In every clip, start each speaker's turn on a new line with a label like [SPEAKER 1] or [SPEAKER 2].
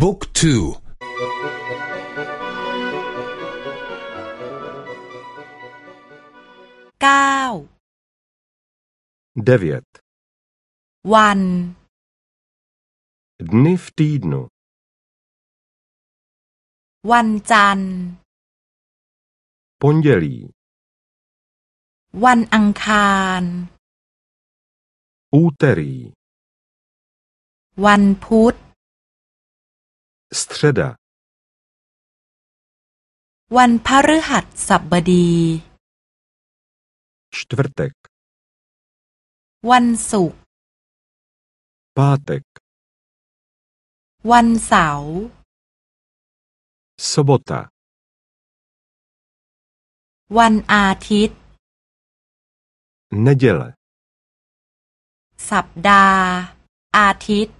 [SPEAKER 1] บุ๊กทู
[SPEAKER 2] เก้า
[SPEAKER 3] devět
[SPEAKER 2] วัน
[SPEAKER 3] dny v týdnu
[SPEAKER 2] วันจันทร์
[SPEAKER 3] pondělí
[SPEAKER 2] วันอังคาร
[SPEAKER 3] úterý
[SPEAKER 2] วันพุธ
[SPEAKER 3] středa
[SPEAKER 2] วันพฤหัสบดี
[SPEAKER 3] čtvrtek
[SPEAKER 2] วันศุกร์
[SPEAKER 3] pátek
[SPEAKER 2] วันเสาร์
[SPEAKER 3] sobota
[SPEAKER 2] วันอาทิตย์
[SPEAKER 3] neděle
[SPEAKER 2] สัปดาห์ อาทิตย์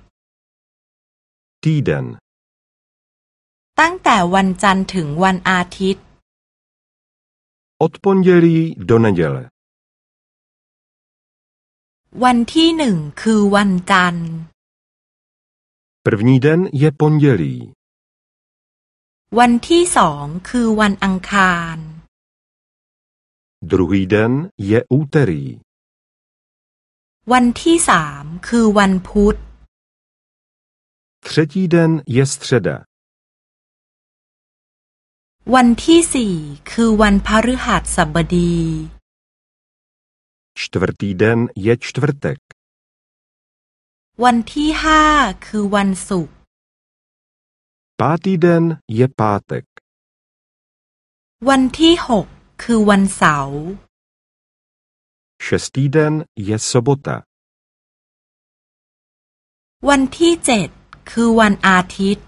[SPEAKER 3] týden
[SPEAKER 2] ตั้งแต่วันจันทร์ถึงวันอาทิตย์
[SPEAKER 3] od pondělí do neděle
[SPEAKER 2] วันที่หนึ่งคือวันจันทร์
[SPEAKER 3] první den je pondělí
[SPEAKER 2] วันที่สองคือวันอังคาร
[SPEAKER 3] druhý den je úterý
[SPEAKER 2] วันที่สามคือวันพุธ
[SPEAKER 3] třetí den je středa
[SPEAKER 2] วันที่สี่คือวันพฤหัสบดี
[SPEAKER 3] čtvrtý den je čtvrtek
[SPEAKER 2] วันที่ห้าคือวันศุกร์
[SPEAKER 3] pátý den je pátek
[SPEAKER 2] วันที่หกคือวันเสาร์
[SPEAKER 3] šestý den je sobota
[SPEAKER 2] วันที่เจ็ดคือวันอาทิตย์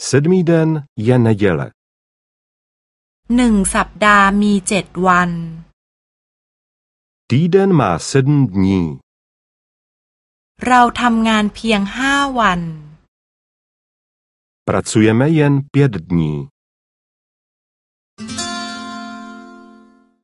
[SPEAKER 3] sedmý den je neděle
[SPEAKER 2] หนึ่งสัปดาห์มีเจ็ดวัน
[SPEAKER 3] týden má sedm dní
[SPEAKER 2] เราทำงานเพียงห้าวัน
[SPEAKER 3] pracujeme jen pět dní